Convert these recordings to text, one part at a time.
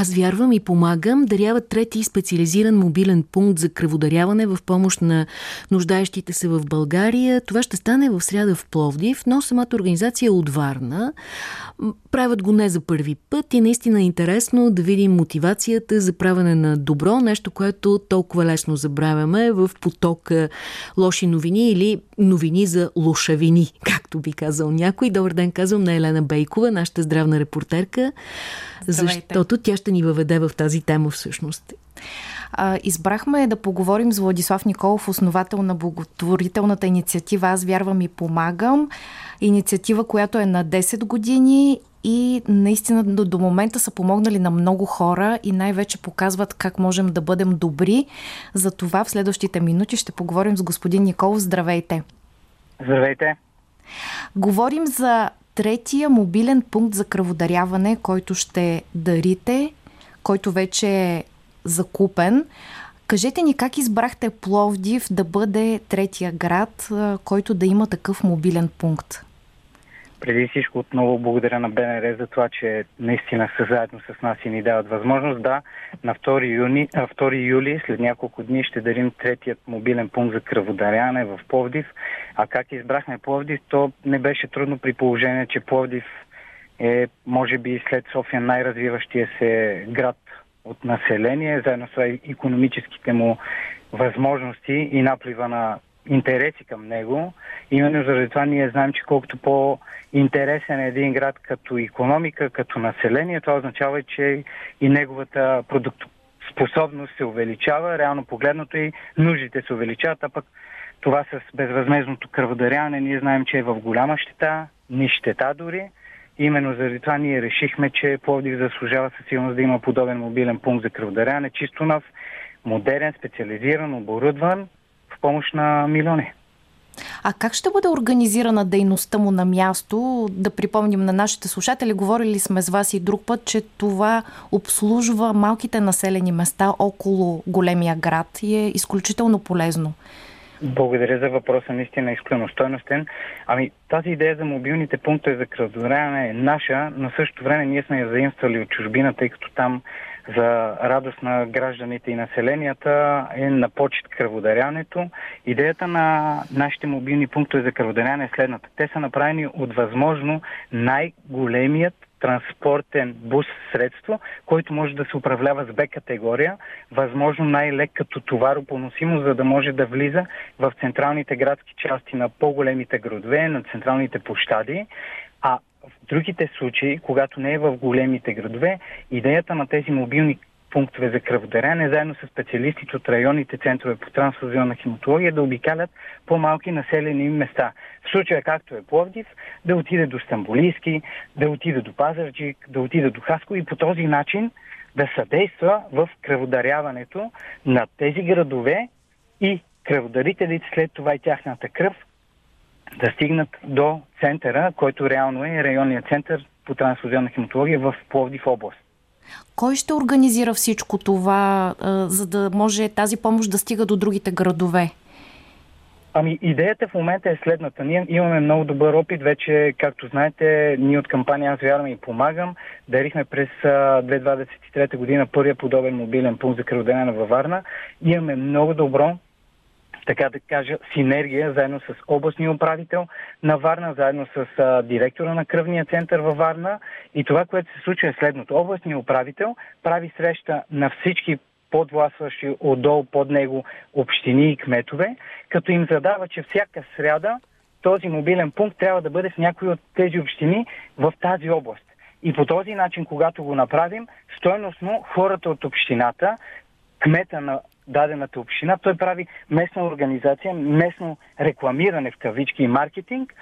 Аз вярвам и помагам. Даряват трети специализиран мобилен пункт за кръводаряване в помощ на нуждаещите се в България. Това ще стане в сряда в Пловдив, но самата организация е от Варна. Правят го не за първи път и наистина е интересно да видим мотивацията за правене на добро, нещо, което толкова лесно забравяме в потока лоши новини или новини за лошавини, както би казал някой. Добър ден, казвам на Елена Бейкова, нашата здравна репортерка, Здравейте. защото тя ще ни въведе в тази тема всъщност. А, избрахме да поговорим с Владислав Николов, основател на благотворителната инициатива Аз вярвам и помагам. Инициатива, която е на 10 години и наистина до, до момента са помогнали на много хора и най-вече показват как можем да бъдем добри. За това в следващите минути ще поговорим с господин Николов. Здравейте! Здравейте! Говорим за третия мобилен пункт за кръводаряване, който ще дарите, който вече е закупен. Кажете ни как избрахте Пловдив да бъде третия град, който да има такъв мобилен пункт? Преди всичко отново благодаря на БНР за това, че наистина са заедно с нас и ни дават възможност. Да, на 2, юни, 2 юли, след няколко дни, ще дарим третият мобилен пункт за кръводаряне в Пловдив. А как избрахме Пловдив, то не беше трудно при положение, че Пловдив е, може би, след София най-развиващия се град от население, заедно с економическите му възможности и наплива на интереси към него. Именно заради това ние знаем, че колкото по-интересен е един град като економика, като население, това означава, че и неговата продуктоспособност се увеличава, реално погледното и нуждите се увеличават, а пък това с безвъзмезното кръводаряване ние знаем, че е в голяма щета, ни щета дори. Именно заради това ние решихме, че Пловдив заслужава със сигурност да има подобен мобилен пункт за кръводаряване, чисто нов, модерен, специализиран, оборудван в помощ на милиони. А как ще бъде организирана дейността му на място? Да припомним на нашите слушатели, говорили сме с вас и друг път, че това обслужва малките населени места около големия град и е изключително полезно. Благодаря за въпроса, наистина изключително стойностен. Ами тази идея за мобилните пунктове за кръводаряване е наша, но също време ние сме я заимствали от чужбина, тъй като там за радост на гражданите и населенията е на почет кръводарянето. Идеята на нашите мобилни пунктове за кръводаряне е следната. Те са направени от възможно най-големият транспортен бус средство, който може да се управлява с Б категория, възможно най-лек като товаропоносимо, за да може да влиза в централните градски части на по-големите градове, на централните площади. А в другите случаи, когато не е в големите градове, идеята на тези мобилни пунктове за кръводаряне, заедно с специалистите от районните центрове по трансфузионна хематология, да обикалят по-малки населени места. В случая, както е Пловдив, да отиде до Стамбулийски, да отиде до Пазарджик, да отиде до Хаско и по този начин да съдейства в кръводаряването на тези градове и кръводарителите след това и тяхната кръв да стигнат до центъра, който реално е районният център по трансфузионна хематология в Пловдив област. Кой ще организира всичко това, за да може тази помощ да стига до другите градове? Ами идеята в момента е следната. Ние имаме много добър опит. Вече, както знаете, ние от кампания Аз вярвам и помагам. Дарихме през 2023 година първия подобен мобилен пункт за кръводене във Варна. Имаме много добро така да кажа, синергия заедно с областния управител на Варна, заедно с а, директора на кръвния център във Варна. И това, което се случва е следното. Областният управител прави среща на всички подвластващи отдолу под него общини и кметове, като им задава, че всяка сряда този мобилен пункт трябва да бъде в някои от тези общини в тази област. И по този начин, когато го направим, стойностно хората от общината, кмета на дадената община. Той прави местна организация, местно рекламиране в кавички и маркетинг,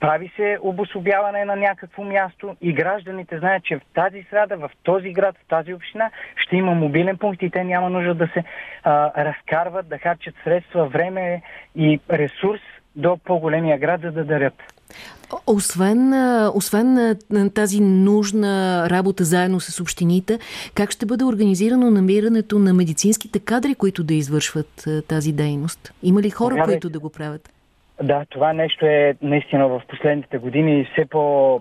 прави се обособяване на някакво място и гражданите знаят, че в тази среда, в този град, в тази община ще има мобилен пункт и те няма нужда да се а, разкарват, да харчат средства, време и ресурс до по-големия град, за да дарят. Освен, освен тази нужна работа заедно с общините, как ще бъде организирано намирането на медицинските кадри, които да извършват тази дейност? Има ли хора, Тогава, които да го правят? Да, това нещо е наистина в последните години все по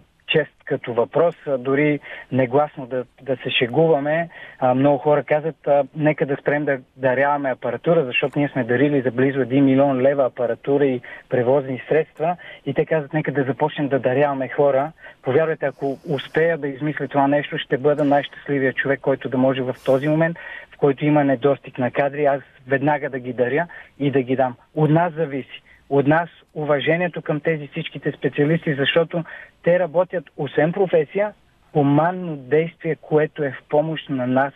като въпрос, дори негласно да, да се шегуваме. А, много хора казват, а, нека да спрем да даряваме апаратура, защото ние сме дарили за близо 1 милион лева апаратура и превозни средства. И те казват, нека да започнем да даряваме хора. Повярвайте, ако успея да измисля това нещо, ще бъда най-щастливия човек, който да може в този момент, в който има недостиг на кадри, аз веднага да ги даря и да ги дам. От нас зависи от нас уважението към тези всичките специалисти, защото те работят, освен професия, хуманно действие, което е в помощ на нас,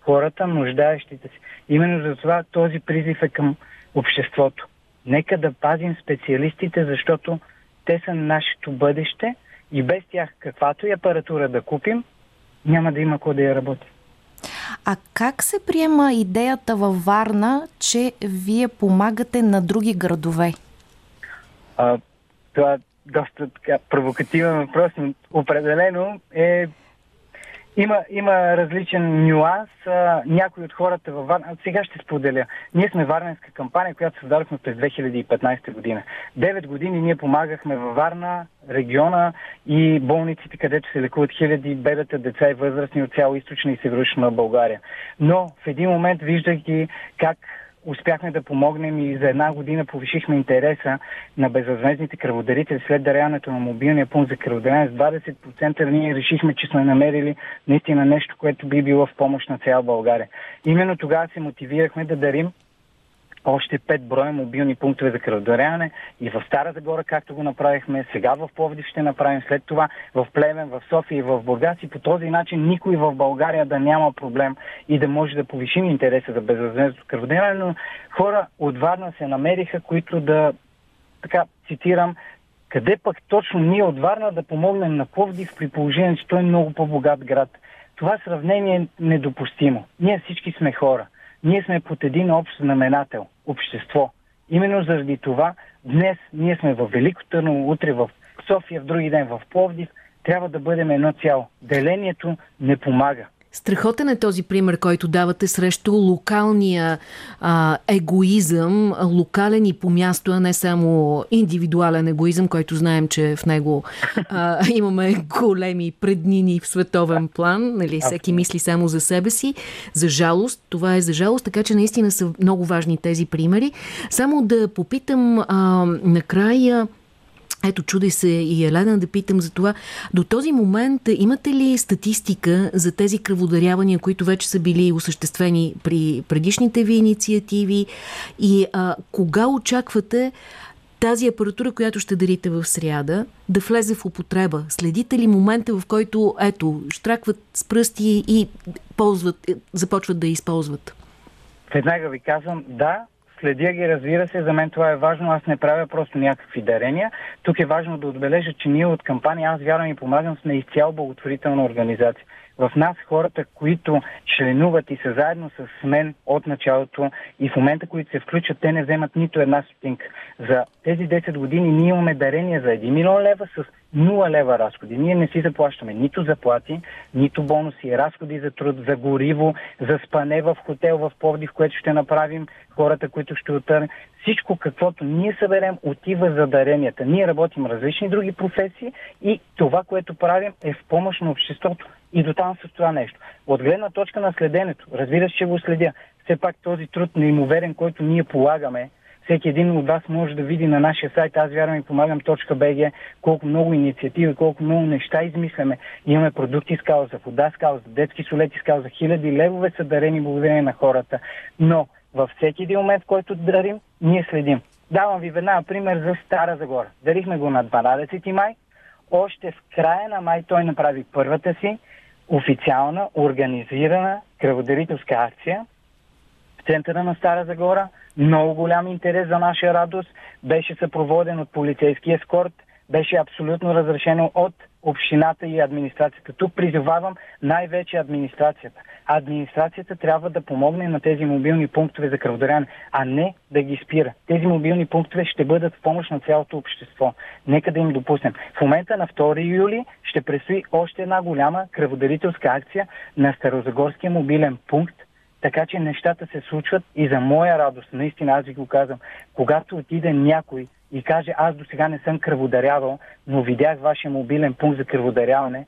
хората, нуждаещите си. Именно за това този призив е към обществото. Нека да пазим специалистите, защото те са нашето бъдеще и без тях каквато и апаратура да купим, няма да има кой да я работи. А как се приема идеята във Варна, че вие помагате на други градове? А, това е доста така провокативен въпрос, но определено е има, има различен нюанс. А, някои от хората във Варна... Сега ще споделя. Ние сме Варненска кампания, която създадохме през 2015 година. Девет години ние помагахме във Варна, региона и болниците, където се лекуват хиляди бебета, деца и възрастни от цяло източна и северична България. Но в един момент, виждайки как успяхме да помогнем и за една година повишихме интереса на безвъзмезните кръводарители след даряването на мобилния пункт за кръводарение с 20%. Ние решихме, че сме намерили наистина нещо, което би било в помощ на цяла България. Именно тогава се мотивирахме да дарим още пет броя мобилни пунктове за кръводаряване и в Стара Загора, както го направихме, сега в Пловдив ще направим, след това в Плевен, в София и в Бургас и по този начин никой в България да няма проблем и да може да повишим интереса за безвъзмездното кръводаряване, но хора от Варна се намериха, които да, така цитирам, къде пък точно ние от Варна да помогнем на Пловдив при положение, че той е много по-богат град. Това сравнение е недопустимо. Ние всички сме хора. Ние сме под един общ знаменател – общество. Именно заради това днес ние сме в Велико Търново, утре в София, в други ден в Пловдив. Трябва да бъдем едно цяло. Делението не помага. Страхотен е този пример, който давате срещу локалния а, егоизъм, локален и по място, а не само индивидуален егоизъм, който знаем, че в него а, имаме големи преднини в световен план. Нали? Всеки мисли само за себе си. За жалост, това е за жалост, така че наистина са много важни тези примери. Само да попитам а, накрая ето, чуди се и Елена да питам за това. До този момент имате ли статистика за тези кръводарявания, които вече са били осъществени при предишните ви инициативи и а, кога очаквате тази апаратура, която ще дарите в сряда, да влезе в употреба? Следите ли момента, в който, ето, штракват с пръсти и ползват, започват да използват? Веднага ви казвам, да, Следя ги, разбира се, за мен това е важно. Аз не правя просто някакви дарения. Тук е важно да отбележа, че ние от кампания Аз вярвам и помагам сме изцяло благотворителна организация. В нас хората, които членуват и са заедно с мен от началото и в момента, които се включат, те не вземат нито една стотинка. За тези 10 години ние имаме дарения за 1 милион лева с 0 лева разходи. Ние не си заплащаме нито заплати, нито бонуси, разходи за труд, за гориво, за спане в хотел в Пловдив, което ще направим хората, които ще отърнем. Всичко, каквото ние съберем, отива за даренията. Ние работим различни други професии и това, което правим е в помощ на обществото. И до там с това нещо. От гледна точка на следенето, разбира се, че го следя. Все пак този труд неимоверен, който ние полагаме, всеки един от вас може да види на нашия сайт аз вярвам и помагам .bg колко много инициативи, колко много неща измисляме. Имаме продукти с кауза, вода с кауза, детски солети с кауза, хиляди левове са дарени благодарение на хората. Но във всеки един момент, който дарим, ние следим. Давам ви веднага пример за Стара Загора. Дарихме го на 12 май. Още в края на май той направи първата си официална, организирана кръводарителска акция центъра на Стара Загора. Много голям интерес за наша радост. Беше съпроводен от полицейски ескорт. Беше абсолютно разрешено от общината и администрацията. Тук призовавам най-вече администрацията. Администрацията трябва да помогне на тези мобилни пунктове за кръводаряне, а не да ги спира. Тези мобилни пунктове ще бъдат в помощ на цялото общество. Нека да им допуснем. В момента на 2 юли ще предстои още една голяма кръводарителска акция на Старозагорския мобилен пункт, така че нещата се случват и за моя радост, наистина аз ви го казвам, когато отиде някой и каже, аз до сега не съм кръводарявал, но видях вашия мобилен пункт за кръводаряване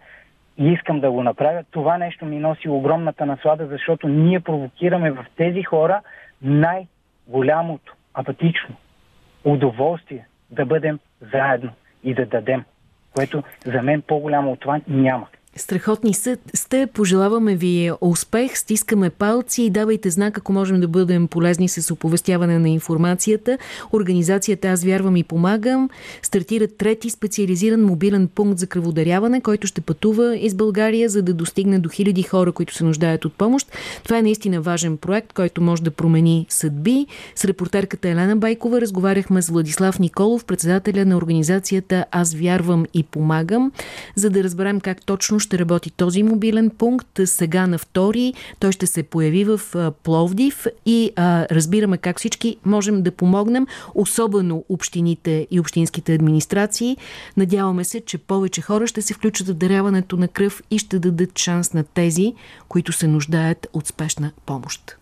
и искам да го направя, това нещо ми носи огромната наслада, защото ние провокираме в тези хора най-голямото, апатично удоволствие да бъдем заедно и да дадем, което за мен по-голямо от това няма. Страхотни сте. Пожелаваме ви успех, стискаме палци и давайте знак, ако можем да бъдем полезни с оповестяване на информацията. Организацията Аз вярвам и помагам стартира трети специализиран мобилен пункт за кръводаряване, който ще пътува из България, за да достигне до хиляди хора, които се нуждаят от помощ. Това е наистина важен проект, който може да промени съдби. С репортерката Елена Байкова разговаряхме с Владислав Николов, председателя на организацията Аз вярвам и помагам, за да разберем как точно ще работи този мобилен пункт. Сега на втори той ще се появи в Пловдив и а, разбираме как всички можем да помогнем, особено общините и общинските администрации. Надяваме се, че повече хора ще се включат в даряването на кръв и ще дадат шанс на тези, които се нуждаят от спешна помощ.